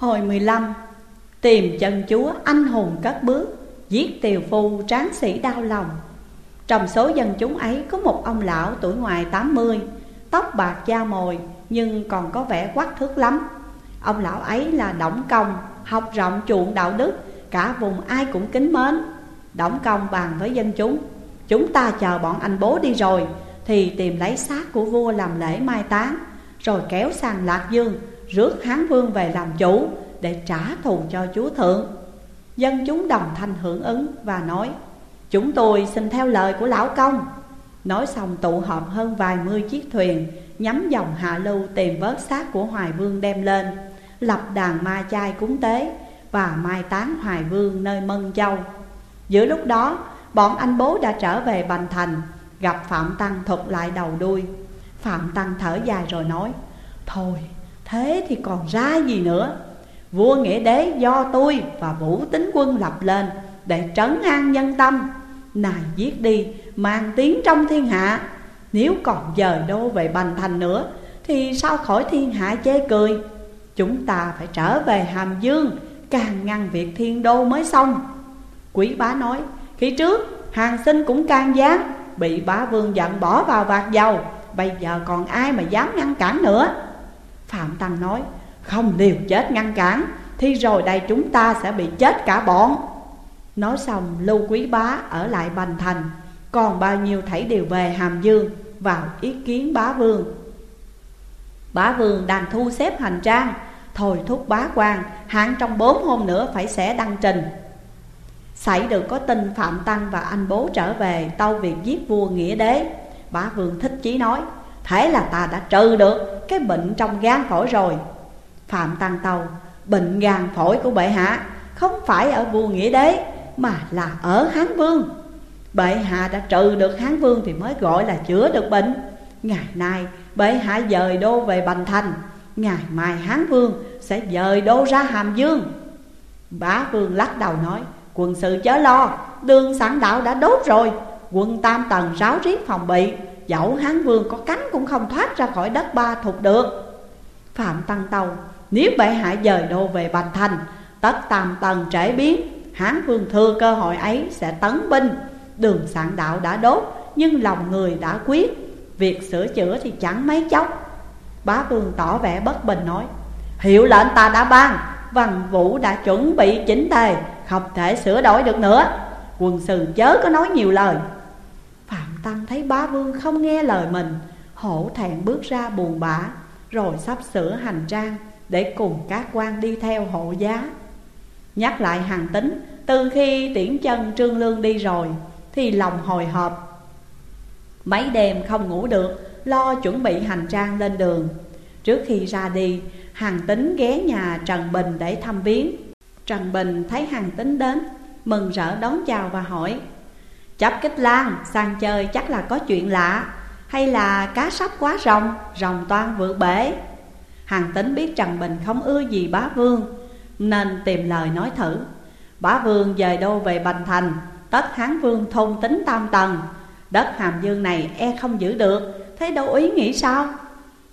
Hồi 15 Tìm chân chúa anh hùng cất bước, Giết tiều phu tráng sĩ đau lòng. Trong số dân chúng ấy có một ông lão tuổi ngoài 80 Tóc bạc da mồi nhưng còn có vẻ quắc thước lắm. Ông lão ấy là Đổng Công, Học rộng chuộng đạo đức, Cả vùng ai cũng kính mến. Đổng Công bàn với dân chúng Chúng ta chờ bọn anh bố đi rồi, Thì tìm lấy xác của vua làm lễ mai táng, Rồi kéo sang Lạc Dương Rước Hán Vương về làm chủ Để trả thù cho chúa thượng. Dân chúng đồng thanh hưởng ứng và nói, Chúng tôi xin theo lời của lão công. Nói xong tụ họp hơn vài mươi chiếc thuyền, Nhắm dòng hạ lưu tìm vớt xác của Hoài Vương đem lên, Lập đàn ma chai cúng tế Và mai táng Hoài Vương nơi Mân Châu. Giữa lúc đó, bọn anh bố đã trở về Bành Thành, Gặp Phạm Tăng thuật lại đầu đuôi. Phạm Tăng thở dài rồi nói, Thôi thế thì còn ra gì nữa? Vua Nghĩa Đế do tôi và Vũ Tính Quân lập lên Để trấn an nhân tâm. Này giết đi, mang tiếng trong thiên hạ. Nếu còn dời đô về Bành Thành nữa, Thì sao khỏi thiên hạ chê cười? Chúng ta phải trở về Hàm Dương, Càng ngăn việc thiên đô mới xong. Quý bá nói, Khi trước, hàng sinh cũng can gián, Bị bá vương giận bỏ vào vạt dầu, Bây giờ còn ai mà dám ngăn cản nữa? Phạm Tăng nói, Không liều chết ngăn cản, Thì rồi đây chúng ta sẽ bị chết cả bọn. Nói xong, Lưu Quý Bá ở lại Bành Thành, Còn bao nhiêu thảy đều về Hàm Dương Vào ý kiến bá vương. Bá vương đang thu xếp hành trang, Thôi thúc bá quan Hạn trong bốn hôm nữa phải sẽ đăng trình. Xảy được có tin Phạm Tăng và anh bố trở về Tâu việc giết vua nghĩa đế, Bá vương thích chí nói Thế là ta đã trừ được cái bệnh trong gan phổi rồi. Phạm Tăng Tâu, Bệnh gan phổi của bệ hạ Không phải ở vua nghĩa đế, Mà là ở Hán Vương. Bệ hạ đã trừ được Hán Vương Thì mới gọi là chữa được bệnh. Ngày nay, bệ hạ dời đô về Bành Thành. Ngày mai Hán Vương sẽ dời đô ra Hàm Dương. Bá Vương lắc đầu nói, Quân sự chớ lo, Đường sẵn đạo đã đốt rồi. Quân Tam Tần ráo riết phòng bị Dẫu Hán Vương có cánh cũng không thoát ra khỏi đất ba thuộc được. Phạm Tăng Tâu, Nếu bệ hạ dời đô về Bành Thành, Tất Tam Tần trễ biến, Hán Vương thừa cơ hội ấy sẽ tấn binh. Đường sạn đạo đã đốt, Nhưng lòng người đã quyết. Việc sửa chữa thì chẳng mấy chốc. Bá Vương tỏ vẻ bất bình nói, Hiệu lệnh ta đã ban, Văn vũ đã chuẩn bị chỉnh tề, Không thể sửa đổi được nữa. Quân sư chớ có nói nhiều lời. Tăng thấy bá vương không nghe lời mình, Hổ thẹn bước ra buồn bã, Rồi sắp sửa hành trang Để cùng các quan đi theo hộ giá. Nhắc lại hàng tính, Từ khi tiễn chân Trương Lương đi rồi, Thì lòng hồi hộp. Mấy đêm không ngủ được, Lo chuẩn bị hành trang lên đường. Trước khi ra đi Hàng tính ghé nhà Trần Bình để thăm viếng. Trần Bình thấy hàng tính đến, Mừng rỡ đón chào và hỏi Chấp kích lan, sang chơi chắc là có chuyện lạ. Hay là cá sắp quá rồng Rồng toan vượt bể. Hàng tính biết Trần Bình không ưa gì bá vương, Nên tìm lời nói thử. Bá vương dời đô về Bành Thành, Tất Hán Vương thôn tính tam tầng. Đất Hàm Dương này e không giữ được, Thế đâu ý nghĩ sao?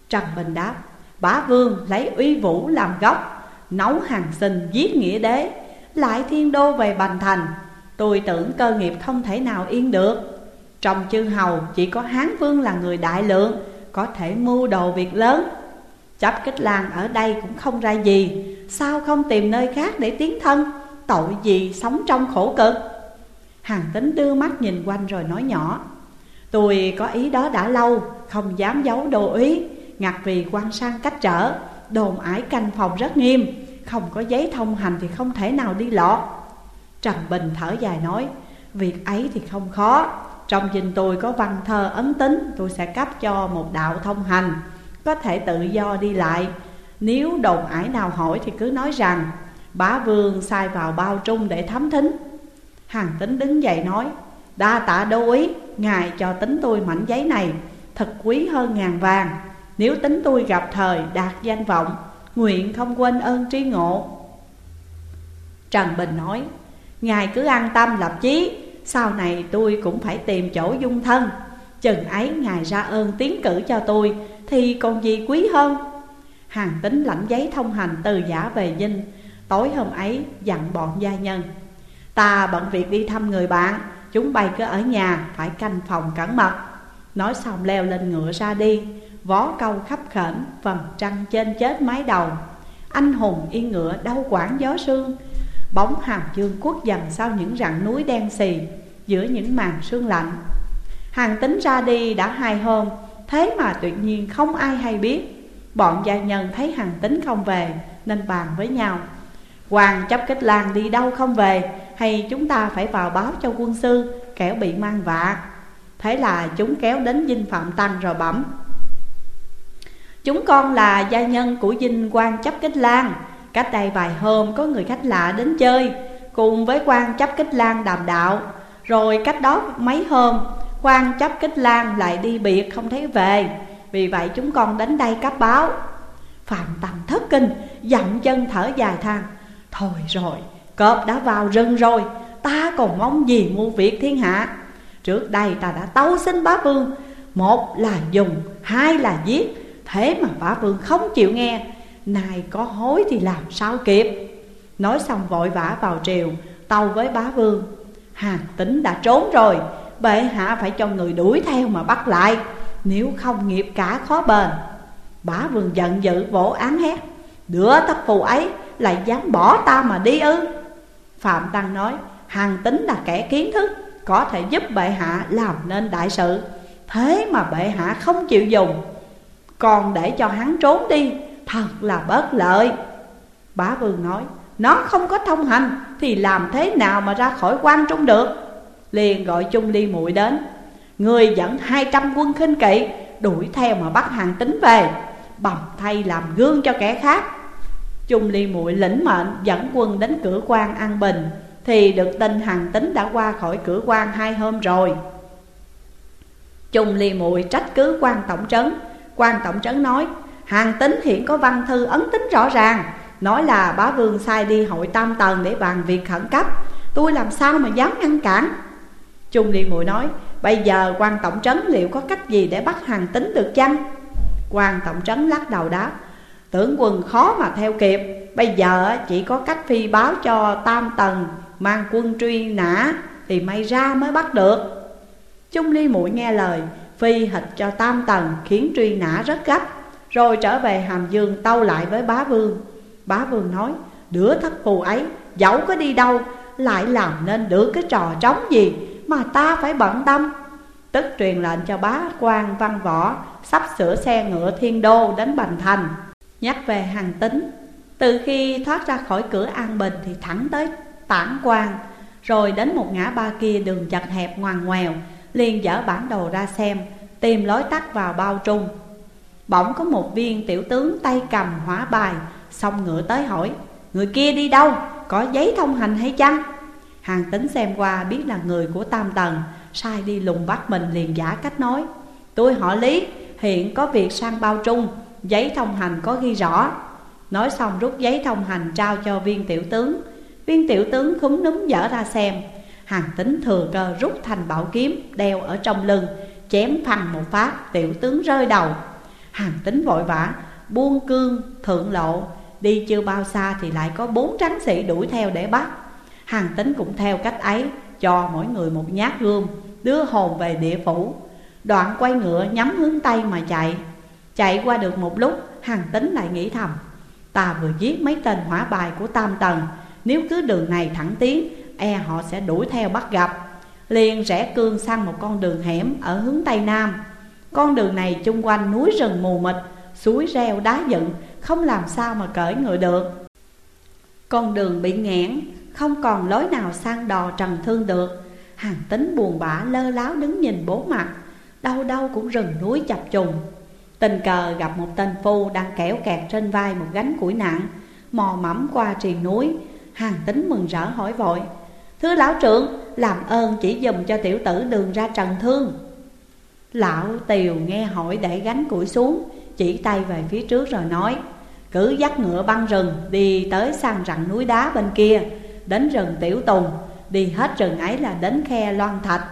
Trần Bình đáp, Bá Vương lấy uy vũ làm gốc, Nấu hàng sinh giết nghĩa đế, Lại thiên đô về Bành Thành. Tôi tưởng cơ nghiệp không thể nào yên được. Trong chư hầu, chỉ có Hán Vương là người đại lượng, Có thể mưu đồ việc lớn. Chấp kích lan ở đây cũng không ra gì. Sao không tìm nơi khác để tiến thân? Tội gì sống trong khổ cực? Hàng tính đưa mắt nhìn quanh rồi nói nhỏ, Tôi có ý đó đã lâu, Không dám giấu đồ ý. Ngặt vì quan sang cách trở, Đồn ải canh phòng rất nghiêm. Không có giấy thông hành thì không thể nào đi lọt. Trần Bình thở dài nói, Việc ấy thì không khó. Trong dinh tôi có văn thơ ấn tính, Tôi sẽ cấp cho một đạo thông hành. Có thể tự do đi lại. Nếu đồn ải nào hỏi thì cứ nói rằng, Bá vương sai vào bao trung để thám thính. Hàng tính đứng dậy nói, Đa tạ đô ý, Ngài cho tính tôi mảnh giấy này. Thật quý hơn ngàn vàng. Nếu tính tôi gặp thời đạt danh vọng, Nguyện không quên ơn tri ngộ. Trần Bình nói Ngài cứ an tâm lập chí. Sau này tôi cũng phải tìm chỗ dung thân. Chừng ấy Ngài ra ơn tiến cử cho tôi, Thì còn gì quý hơn? Hàng tính lãnh giấy thông hành từ giả về dinh. Tối hôm ấy dặn bọn gia nhân, Ta bận việc đi thăm người bạn, Chúng bay cứ ở nhà, phải canh phòng cẩn mật. Nói xong leo lên ngựa ra đi, Vó câu khắp khẩn Phần trăng trên chết mái đầu. Anh hùng yên ngựa đau quản gió sương Bóng hàm dương quốc dần sau những rặng núi đen xì Giữa những màn sương lạnh. Hàng tính ra đi đã hai hôm, Thế mà tuyệt nhiên không ai hay biết. Bọn gia nhân thấy hàng tính không về, Nên bàn với nhau. Hoàng chấp kết lan đi đâu không về, Hay chúng ta phải vào báo cho quân sư, Kẻo bị mang vạ. Thế là chúng kéo đến dinh Phạm Tăng rồi bẩm. Chúng con là gia nhân của dinh quan chấp kết lan Cách đây vài hôm có người khách lạ đến chơi Cùng với quan chấp kết lan đàm đạo. Rồi cách đó mấy hôm quan chấp kết lan lại đi biệt không thấy về. Vì vậy chúng con đến đây cấp báo. Phạm Tăng thất kinh Dậm chân thở dài than. Thôi rồi cọp đã vào rừng rồi Ta còn mong gì mua việc thiên hạ? Trước đây ta đã tấu xin bá vương Một là dùng, hai là giết Thế mà bá vương không chịu nghe. Này có hối thì làm sao kịp? Nói xong vội vã vào triều, Tâu với bá vương. Hàng tính đã trốn rồi, Bệ hạ phải cho người đuổi theo mà bắt lại, Nếu không nghiệp cả khó bền. Bá vương giận dữ vỗ án hét, Đứa thất phù ấy, lại dám bỏ ta mà đi ư? Phạm Tăng nói, Hàng tính là kẻ kiến thức, Có thể giúp bệ hạ làm nên đại sự. Thế mà bệ hạ không chịu dùng, Còn để cho hắn trốn đi Thật là bất lợi. Bá Vương nói, Nó không có thông hành Thì làm thế nào mà ra khỏi quan trung được? Liền gọi chung ly muội đến, Người dẫn hai trăm quân khinh kỵ, Đuổi theo mà bắt hàng tính về, Bầm thay làm gương cho kẻ khác. Chung ly muội lĩnh mệnh dẫn quân đến cửa quan An Bình, Thì được tin hàng tính đã qua khỏi cửa quan hai hôm rồi. Chung ly muội trách cứ quan tổng trấn. Quan tổng trấn nói Hàng tính hiện có văn thư ấn tính rõ ràng, Nói là bá vương sai đi hội tam tần để bàn việc khẩn cấp. Tôi làm sao mà dám ngăn cản? Trung Liên Muội nói, Bây giờ quan tổng trấn liệu có cách gì để bắt hàng tính được chăng? Quan tổng trấn lắc đầu đáp, Tưởng quân khó mà theo kịp. Bây giờ chỉ có cách phi báo cho tam tần Mang quân truy nã Thì may ra mới bắt được. Trung Ly Muội nghe lời, Phi hịch cho tam tần Khiến truy nã rất gấp. Rồi trở về Hàm Dương tâu lại với bá vương. Bá vương nói, Đứa thất phù ấy, dẫu có đi đâu, Lại làm nên được cái trò trống gì Mà ta phải bận tâm? Tức truyền lệnh cho bá quan văn võ Sắp sửa xe ngựa thiên đô đến Bành Thành, Nhắc về hàng tính. Từ khi thoát ra khỏi cửa An Bình Thì thẳng tới Tản quan Rồi đến một ngã ba kia đường chật hẹp ngoằn ngoèo, liền dở bản đồ ra xem, Tìm lối tắt vào bao trung Bỗng có một viên tiểu tướng tay cầm hỏa bài Xong ngựa tới hỏi, Người kia đi đâu? Có giấy thông hành hay chăng? Hàng tính xem qua biết là người của Tam Tần, Sai đi lùng bắt mình liền giả cách nói, Tôi họ Lý, hiện có việc sang bao trung, Giấy thông hành có ghi rõ Nói xong rút giấy thông hành trao cho viên tiểu tướng Viên tiểu tướng khúm núm dở ra xem Hàng tính thừa cơ rút thành bảo kiếm, Đeo ở trong lưng, Chém phăng một phát, tiểu tướng rơi đầu Hàng tính vội vã Buông cương, thượng lộ. Đi chưa bao xa thì lại có bốn tráng sĩ đuổi theo để bắt. Hàng tính cũng theo cách ấy, Cho mỗi người một nhát gươm, Đưa hồn về địa phủ. Đoạn quay ngựa nhắm hướng Tây mà chạy. Chạy qua được một lúc, Hàng tính lại nghĩ thầm, Ta vừa giết mấy tên hỏa bài của Tam Tần, Nếu cứ đường này thẳng tiến E họ sẽ đuổi theo bắt gặp. Liền rẽ cương sang một con đường hẻm ở hướng Tây Nam. Con đường này chung quanh núi rừng mù mịt, Suối reo đá dựng, Không làm sao mà cởi ngựa được. Con đường bị nghẽn, Không còn lối nào sang đò trần thương được. Hàng tính buồn bã lơ láo đứng nhìn bố mặt Đâu đâu cũng rừng núi chập trùng Tình cờ gặp một tên phu đang kéo kẹt trên vai một gánh củi nặng, Mò mẫm qua triền núi. Hàng tính mừng rỡ hỏi vội, Thưa lão trưởng, làm ơn chỉ dùm cho tiểu tử đường ra trần thương. Lão tiều nghe hỏi để gánh củi xuống, Chỉ tay về phía trước rồi nói, Cứ dắt ngựa băng rừng đi tới sang rặng núi đá bên kia, Đến rừng tiểu tùng, Đi hết rừng ấy là đến khe loan thạch.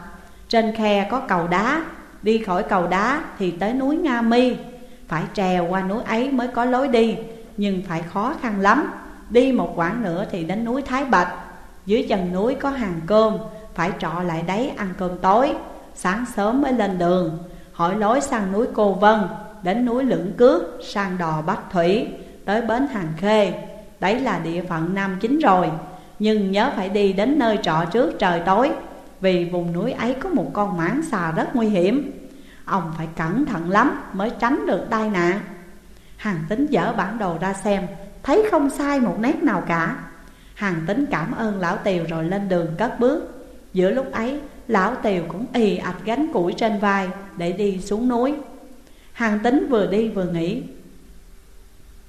Trên khe có cầu đá, Đi khỏi cầu đá thì tới núi Nga Mi. Phải trèo qua núi ấy mới có lối đi, Nhưng phải khó khăn lắm. Đi một quãng nữa thì đến núi Thái Bạch. Dưới chân núi có hàng cơm, Phải trọ lại đấy ăn cơm tối. Sáng sớm mới lên đường, Hỏi lối sang núi Cô Vân, Đến núi Lưỡng Cước, Sang đò Bách Thủy, Tới bến Hàng Khê. Đấy là địa phận Nam Chính rồi, Nhưng nhớ phải đi đến nơi trọ trước trời tối, Vì vùng núi ấy có một con mãng xà rất nguy hiểm. Ông phải cẩn thận lắm mới tránh được tai nạn. Hàng tính dở bản đồ ra xem, Thấy không sai một nét nào cả. Hàng tính cảm ơn lão tiều rồi lên đường cất bước. Giữa lúc ấy lão tiều cũng ì ạch gánh củi trên vai Để đi xuống núi. Hàng tính vừa đi vừa nghĩ,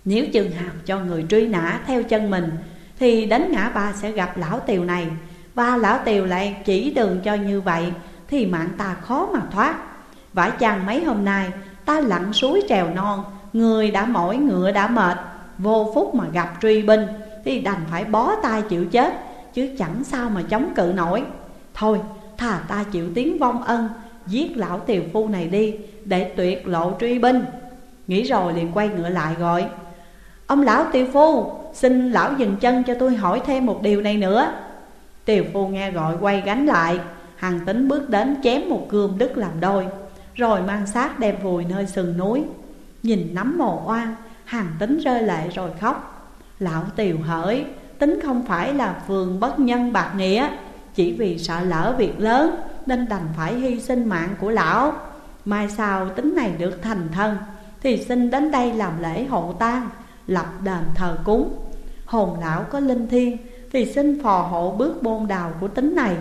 Nếu chừng hào cho người truy nã theo chân mình, Thì đến ngã ba sẽ gặp lão tiều này. Và lão tiều lại chỉ đường cho như vậy, Thì mạng ta khó mà thoát. Vải chăng mấy hôm nay, ta lặn suối trèo non, Người đã mỏi ngựa đã mệt, Vô phúc mà gặp truy binh, Thì đành phải bó tay chịu chết, Chứ chẳng sao mà chống cự nổi. Thôi thà ta chịu tiếng vong ân, Giết lão tiều phu này đi, Để tuyệt lộ truy binh. Nghĩ rồi liền quay ngựa lại gọi, Ông lão tiều phu, Xin lão dừng chân cho tôi hỏi thêm một điều này nữa. Tiều phu nghe gọi quay gánh lại, Hằng tính bước đến chém một cương đứt làm đôi, Rồi mang xác đem vùi nơi sườn núi. Nhìn nắm mồ oan Hàng tính rơi lệ rồi khóc. Lão tiều hỡi, Tính không phải là phường bất nhân bạc nghĩa chỉ vì sợ lỡ việc lớn, Nên đành phải hy sinh mạng của lão. Mai sau tính này được thành thân, Thì xin đến đây làm lễ hộ tang, Lập đền thờ cúng. Hồn lão có linh thiêng, Thì xin phò hộ bước bôn đào của tính này.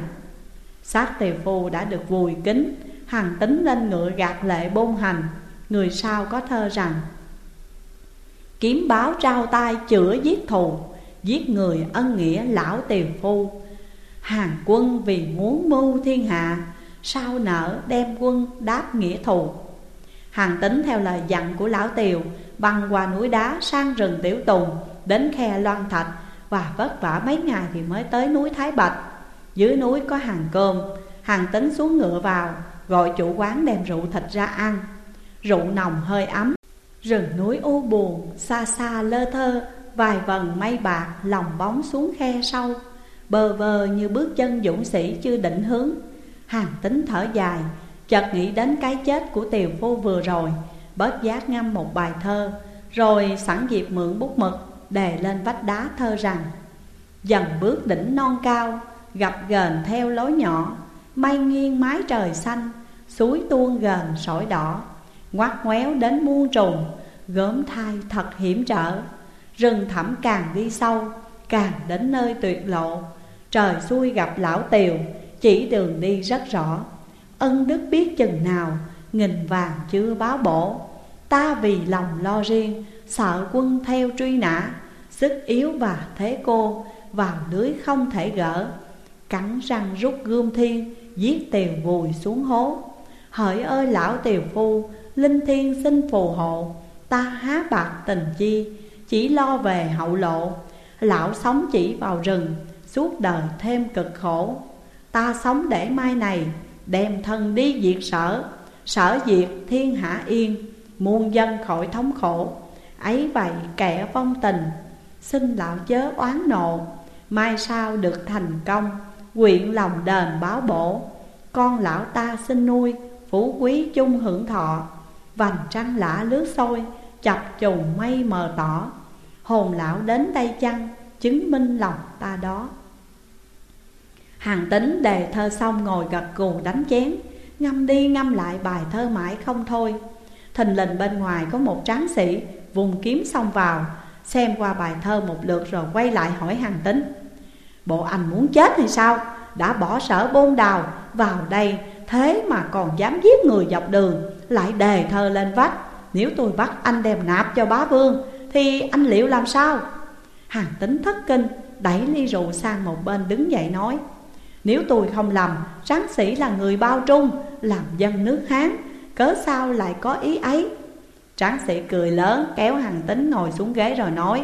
Xác tiều phu đã được vùi kính hàng tính lên ngựa gạt lệ bôn hành. Người sau có thơ rằng, Kiếm báo trao tay chữa giết thù, Giết người ân nghĩa lão tiều phu. Hàng quân vì muốn mưu thiên hạ Sao nở đem quân đáp nghĩa thù? Hàng tính theo lời dặn của lão tiều Băng qua núi đá sang rừng tiểu tùng Đến khe loan thạch Và vất vả mấy ngày thì mới tới núi Thái Bạch. Dưới núi có hàng cơm Hàng tính xuống ngựa vào Gọi chủ quán đem rượu thịt ra ăn. Rượu nồng hơi ấm Rừng núi u buồn, xa xa lơ thơ Vài vần mây bạc lòng bóng xuống khe sâu Bờ vờ như bước chân dũng sĩ chưa định hướng. Hàng tính thở dài, Chợt nghĩ đến cái chết của tiều phu vừa rồi. Bớt giác ngâm một bài thơ, Rồi sẵn dịp mượn bút mực, Đề lên vách đá thơ rằng, Dần bước đỉnh non cao, Gặp gờn theo lối nhỏ. Mây nghiêng mái trời xanh, Suối tuôn gần sỏi đỏ. Ngoắt ngoéo đến muôn trùng, Gớm thai thật hiểm trở. Rừng thẳm càng đi sâu, Càng đến nơi tuyệt lộ. Trời xui gặp lão tiều, Chỉ đường đi rất rõ. Ân đức biết chừng nào, Nghìn vàng chưa báo bổ. Ta vì lòng lo riêng, Sợ quân theo truy nã, Sức yếu và thế cô, Vào lưới không thể gỡ. Cắn răng rút gươm thiên, Giết tiều vùi xuống hố. Hỡi ơi lão tiều phu, Linh thiên xin phù hộ. Ta há bạc tình chi, Chỉ lo về hậu lộ. Lão sống chỉ vào rừng Suốt đời thêm cực khổ. Ta sống để mai này, Đem thân đi diệt sở. Sở diệt thiên hạ yên, Muôn dân khỏi thống khổ. Ấy vậy kẻ vong tình, Xin lão chớ oán nộ. Mai sau được thành công Quyện lòng đền báo bổ. Con lão ta xin nuôi, Phú quý chung hưởng thọ. Vành trăng lã lướt sôi, Chập trùng mây mờ tỏ. Hồn lão đến đây chăng, Chứng minh lòng ta đó. Hàng tính đề thơ xong ngồi gật gù đánh chén, Ngâm đi ngâm lại bài thơ mãi không thôi. Thình lình bên ngoài có một tráng sĩ, Vùng kiếm xông vào, Xem qua bài thơ một lượt rồi quay lại hỏi hàng tính. Bộ anh muốn chết hay sao? Đã bỏ sở bôn đào, Vào đây, thế mà còn dám giết người dọc đường, Lại đề thơ lên vách. Nếu tôi bắt anh đem nạp cho bá vương, Thì anh liệu làm sao? Hàng tính thất kinh, Đẩy ly rượu sang một bên đứng dậy nói nếu tôi không lầm Tráng sĩ là người bao trung, Làm dân nước Hán, Cớ sao lại có ý ấy? Tráng sĩ cười lớn, kéo hàng tính ngồi xuống ghế rồi nói,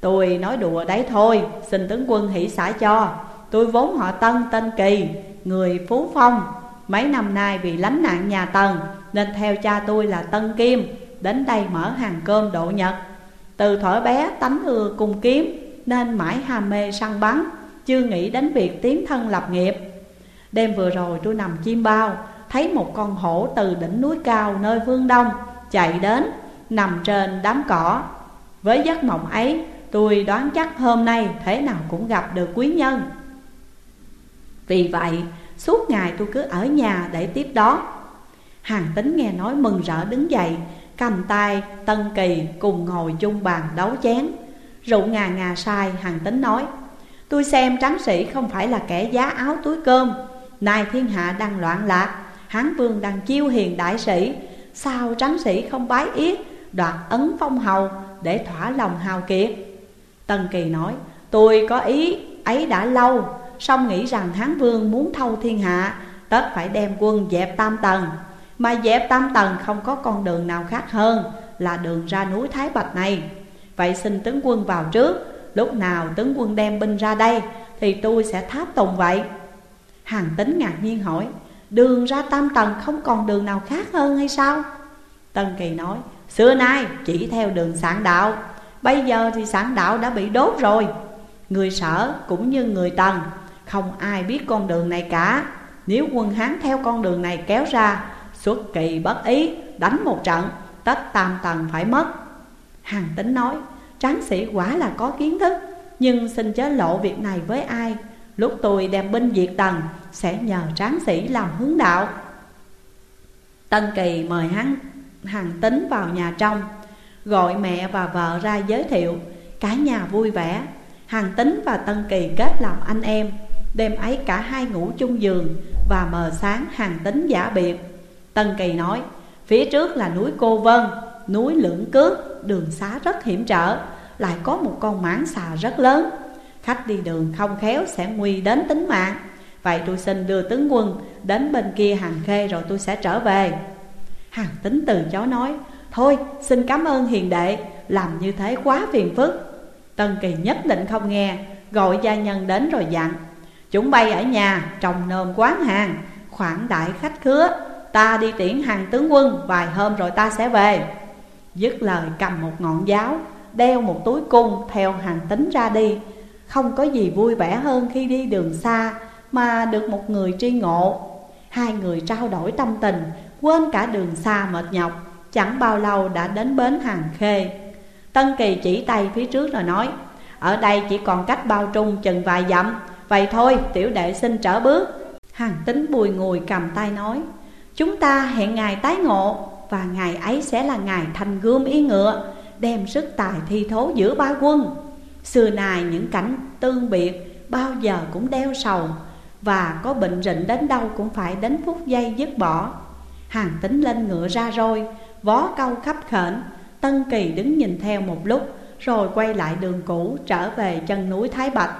Tôi nói đùa đấy thôi, Xin tướng quân hỷ xả cho. Tôi vốn họ Tân, tên Kỳ, Người Phú Phong. Mấy năm nay vì lánh nạn nhà Tần, Nên theo cha tôi là Tân Kim, đến đây mở hàng cơm độ nhật. Từ thổi bé tánh ưa cung kiếm, Nên mãi ham mê săn bắn. Chưa nghĩ đến việc tiến thân lập nghiệp. Đêm vừa rồi tôi nằm chim bao, Thấy một con hổ từ đỉnh núi cao nơi phương đông Chạy đến, nằm trên đám cỏ. Với giấc mộng ấy, tôi đoán chắc hôm nay thế nào cũng gặp được quý nhân. Vì vậy, suốt ngày tôi cứ ở nhà để tiếp đó. Hàng tính nghe nói mừng rỡ đứng dậy, Cầm tay Tân Kỳ cùng ngồi chung bàn đấu chén. Rượu ngà ngà sai, hàng tính nói Tôi xem tráng sĩ không phải là kẻ giá áo túi cơm. Nay thiên hạ đang loạn lạc, Hán vương đang chiêu hiền đại sĩ. Sao tráng sĩ không bái yết Đoạt ấn phong hầu Để thỏa lòng hào kiệt? Tần Kỳ nói, Tôi có ý, ấy đã lâu, song nghĩ rằng Hán vương muốn thâu thiên hạ, Tất phải đem quân dẹp tam tầng Mà dẹp tam tầng không có con đường nào khác hơn Là đường ra núi Thái Bạch này. Vậy xin tướng quân vào trước Lúc nào tướng quân đem binh ra đây, Thì tôi sẽ tháp tùng vậy. Hàng tính ngạc nhiên hỏi, Đường ra tam tầng không còn đường nào khác hơn hay sao? Tân Kỳ nói, Xưa nay chỉ theo đường sản đạo, Bây giờ thì sản đạo đã bị đốt rồi. Người sở cũng như người tần, Không ai biết con đường này cả. Nếu quân Hán theo con đường này kéo ra, Xuất kỳ bất ý, Đánh một trận, Tất tam tầng phải mất. Hàng tính nói Tráng sĩ quả là có kiến thức, Nhưng xin chớ lộ việc này với ai. Lúc tôi đem binh diệt tần, Sẽ nhờ tráng sĩ làm hướng đạo. Tân Kỳ mời hắn, hàng tính vào nhà trong, Gọi mẹ và vợ ra giới thiệu. Cả nhà vui vẻ. Hàng tính và Tân Kỳ kết làm anh em. Đêm ấy cả hai ngủ chung giường Và mờ sáng hàng tính giả biệt. Tân Kỳ nói, Phía trước là núi Cô Vân, Núi Lưỡng Cước, Đường xá rất hiểm trở. Lại có một con mãng xà rất lớn. Khách đi đường không khéo sẽ nguy đến tính mạng. Vậy tôi xin đưa tướng quân đến bên kia hàng khê rồi tôi sẽ trở về. Hàng tính từ chó nói, Thôi, xin cảm ơn hiền đệ, Làm như thế quá phiền phức. Tân Kỳ nhất định không nghe, Gọi gia nhân đến rồi dặn, Chúng bay ở nhà, trồng nôm quán hàng, Khoản đại khách khứa, Ta đi tiễn hàng tướng quân, Vài hôm rồi ta sẽ về. Dứt lời cầm một ngọn giáo Đeo một túi cung theo hàng tính ra đi. Không có gì vui vẻ hơn khi đi đường xa Mà được một người tri ngộ. Hai người trao đổi tâm tình, Quên cả đường xa mệt nhọc, Chẳng bao lâu đã đến bến hàng khê. Tân Kỳ chỉ tay phía trước rồi nói, Ở đây chỉ còn cách bao trung chừng vài dặm, Vậy thôi, tiểu đệ xin trở bước. Hàng tính bùi ngùi cầm tay nói, Chúng ta hẹn ngày tái ngộ, Và ngày ấy sẽ là ngày thành gươm ý ngựa. Đem sức tài thi thố giữa ba quân. Xưa nay những cảnh tương biệt Bao giờ cũng đeo sầu, Và có bệnh rịnh đến đâu cũng phải đến phút giây dứt bỏ. Hàng tính lên ngựa ra rồi, Vó câu khắp khển. Tân Kỳ đứng nhìn theo một lúc, Rồi quay lại đường cũ, trở về chân núi Thái Bạch.